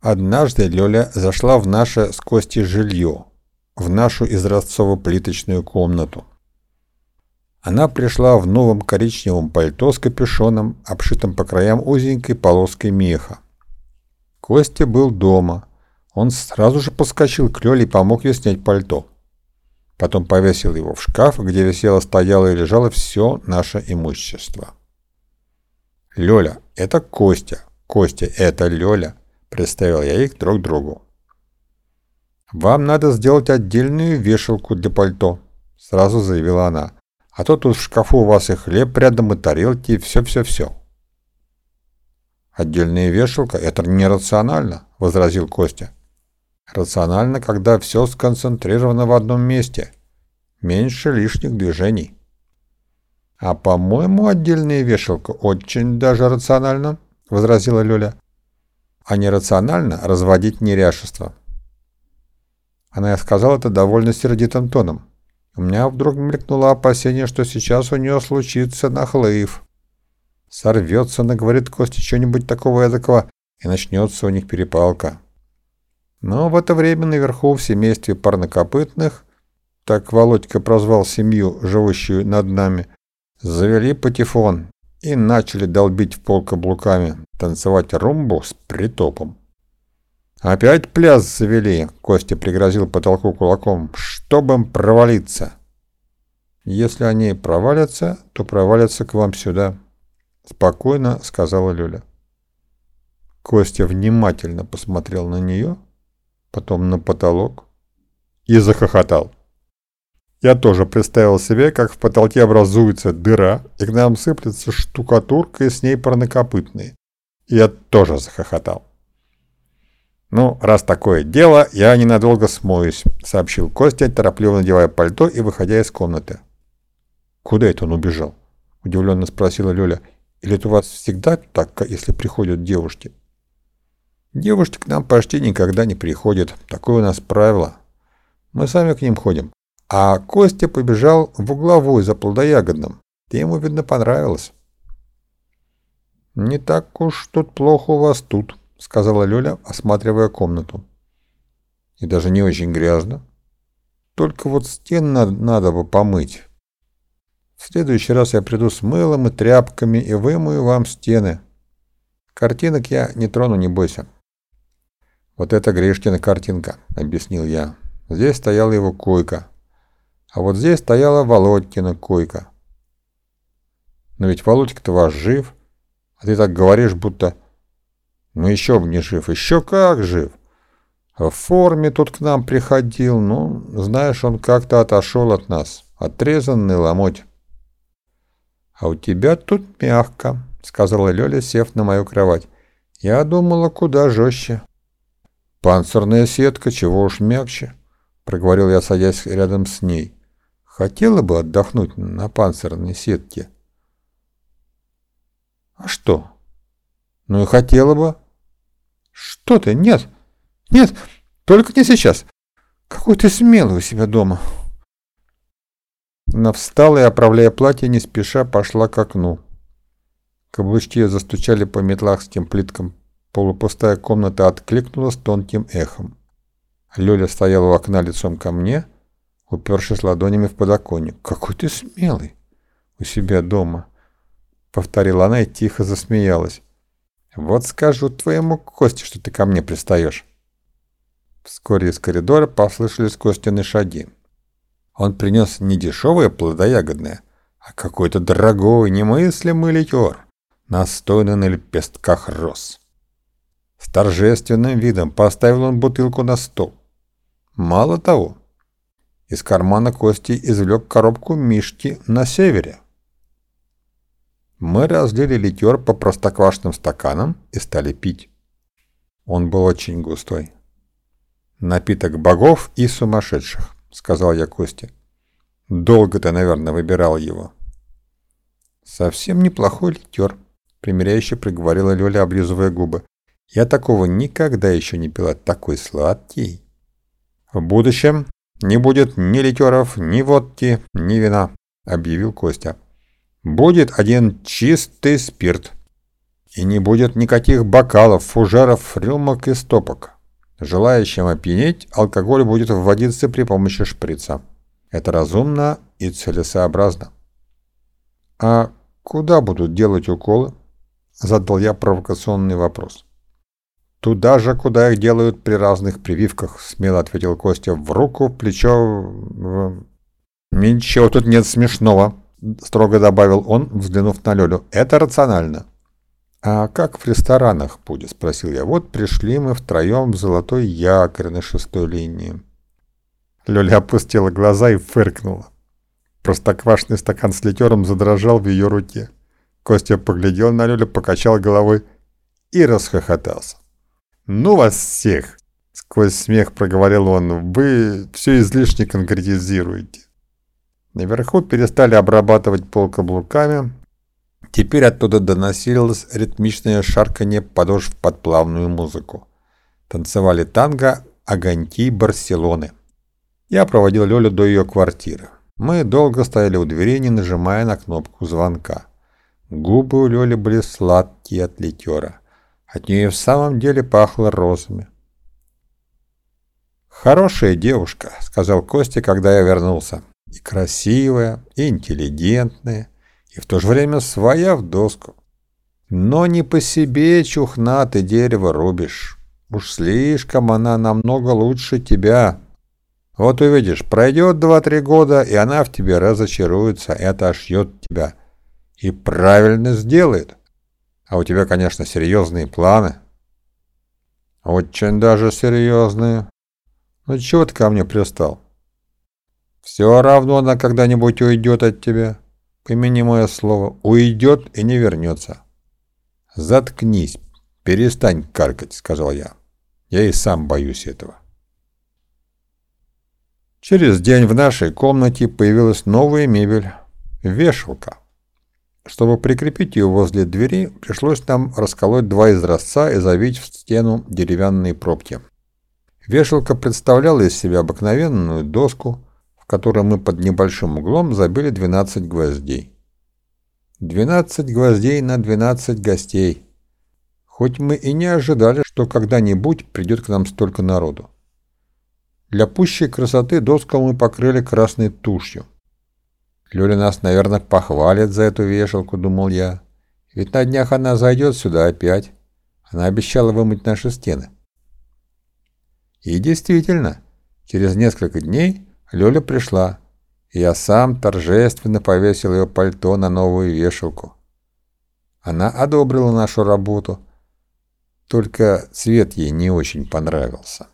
Однажды Лёля зашла в наше с Костей жилье, в нашу изразцово-плиточную комнату. Она пришла в новом коричневом пальто с капюшоном, обшитым по краям узенькой полоской меха. Костя был дома. Он сразу же подскочил к Лёле и помог ей снять пальто. Потом повесил его в шкаф, где висело, стояло и лежало все наше имущество. «Лёля, это Костя. Костя, это Лёля», — представил я их друг другу. «Вам надо сделать отдельную вешалку для пальто», — сразу заявила она. «А то тут в шкафу у вас и хлеб рядом, и тарелки, и все-все-все». «Отдельная вешалка — это нерационально», — возразил Костя. «Рационально, когда все сконцентрировано в одном месте. Меньше лишних движений». «А по-моему, отдельная вешалка очень даже рационально», — возразила Лёля. «А нерационально разводить неряшество». Она сказала это довольно сердитым тоном. У меня вдруг мелькнуло опасение, что сейчас у нее случится нахлыв. Сорвется, наговорит Костя что-нибудь такого эдакого, и начнется у них перепалка. Но в это время наверху в семействе парнокопытных, так Володька прозвал семью, живущую над нами, Завели патефон и начали долбить в пол каблуками, танцевать румбу с притопом. «Опять пляс завели!» — Костя пригрозил потолку кулаком. «Чтоб им провалиться!» «Если они провалятся, то провалятся к вам сюда», — спокойно сказала Люля. Костя внимательно посмотрел на нее, потом на потолок и захохотал. Я тоже представил себе, как в потолке образуется дыра, и к нам сыплется штукатурка, и с ней парнокопытные. И я тоже захохотал. «Ну, раз такое дело, я ненадолго смоюсь», — сообщил Костя, торопливо надевая пальто и выходя из комнаты. «Куда это он убежал?» — удивленно спросила Лёля. «Или это у вас всегда так, если приходят девушки?» «Девушки к нам почти никогда не приходят. Такое у нас правило. Мы сами к ним ходим. А Костя побежал в угловой за плодоягодным. Ты ему, видно, понравилось. «Не так уж тут плохо у вас тут», — сказала Лёля, осматривая комнату. «И даже не очень грязно. Только вот стен надо, надо бы помыть. В следующий раз я приду с мылом и тряпками и вымою вам стены. Картинок я не трону, не бойся». «Вот это Гришкина картинка», — объяснил я. «Здесь стояла его койка, а вот здесь стояла Володькина койка. Но ведь Володька-то ваш жив, а ты так говоришь, будто... Ну еще бы не жив, еще как жив. В форме тут к нам приходил, ну, знаешь, он как-то отошел от нас, отрезанный ломоть. А у тебя тут мягко, сказала Лёля, сев на мою кровать. Я думала, куда жестче. Панцирная сетка, чего уж мягче, проговорил я, садясь рядом с ней. Хотела бы отдохнуть на панцирной сетке. А что? Ну и хотела бы. Что ты? Нет, нет, только не сейчас. Какой ты смелый у себя дома. Она встала и, оправляя платье, не спеша пошла к окну. Каблучки застучали по метлахским плиткам. Полупустая комната откликнулась тонким эхом. Лёля стояла у окна лицом ко мне — упершись ладонями в подоконник. «Какой ты смелый! У себя дома!» Повторила она и тихо засмеялась. «Вот скажу твоему Косте, что ты ко мне пристаешь!» Вскоре из коридора послышались Костины шаги. Он принес не дешевое плодоягодное, а какой-то дорогой, немыслимый ликер, настойный на лепестках роз. С торжественным видом поставил он бутылку на стол. Мало того, из кармана Кости извлек коробку Мишки на севере. Мы разлили ликер по простоквашным стаканам и стали пить. Он был очень густой. «Напиток богов и сумасшедших», — сказал я Косте. «Долго ты, наверное, выбирал его». «Совсем неплохой ликер», — примиряюще приговорила Лёля, облизывая губы. «Я такого никогда еще не пила, такой сладкий». «В будущем «Не будет ни ликеров, ни водки, ни вина», — объявил Костя. «Будет один чистый спирт». И не будет никаких бокалов, фужеров, рюмок и стопок. Желающим опьянеть, алкоголь будет вводиться при помощи шприца. Это разумно и целесообразно. А куда будут делать уколы? Задал я провокационный вопрос. «Туда же, куда их делают при разных прививках», — смело ответил Костя. «В руку, в плечо, в...» «Ничего тут нет смешного», — строго добавил он, взглянув на Лёлю. «Это рационально». «А как в ресторанах будет?» — спросил я. «Вот пришли мы втроем в золотой якорь на шестой линии». Лёля опустила глаза и фыркнула. Простоквашный стакан с литером задрожал в ее руке. Костя поглядел на Лёлю, покачал головой и расхохотался. «Ну вас всех!» — сквозь смех проговорил он. «Вы все излишне конкретизируете». Наверху перестали обрабатывать пол каблуками. Теперь оттуда доносилось ритмичное шарканье подошв под плавную музыку. Танцевали танго «Огоньки Барселоны». Я проводил Лёлю до ее квартиры. Мы долго стояли у двери, не нажимая на кнопку звонка. Губы у Лёли были сладкие от литера. От нее в самом деле пахло розами. «Хорошая девушка», — сказал Костя, когда я вернулся. «И красивая, и интеллигентная, и в то же время своя в доску. Но не по себе, чухна, ты дерево рубишь. Уж слишком она намного лучше тебя. Вот увидишь, пройдет два-три года, и она в тебе разочаруется и отошьет тебя. И правильно сделает. А у тебя, конечно, серьезные планы. Очень даже серьезные. Ну чего ты ко мне пристал? Все равно она когда-нибудь уйдет от тебя. Помяни мое слово. Уйдет и не вернется. Заткнись. Перестань каркать, сказал я. Я и сам боюсь этого. Через день в нашей комнате появилась новая мебель. Вешалка. Чтобы прикрепить ее возле двери, пришлось нам расколоть два изразца и завить в стену деревянные пробки. Вешалка представляла из себя обыкновенную доску, в которой мы под небольшим углом забили 12 гвоздей. 12 гвоздей на 12 гостей. Хоть мы и не ожидали, что когда-нибудь придет к нам столько народу. Для пущей красоты доску мы покрыли красной тушью. Люля нас, наверное, похвалит за эту вешалку, думал я. Ведь на днях она зайдет сюда опять. Она обещала вымыть наши стены. И действительно, через несколько дней Лёля пришла, и я сам торжественно повесил ее пальто на новую вешалку. Она одобрила нашу работу, только цвет ей не очень понравился.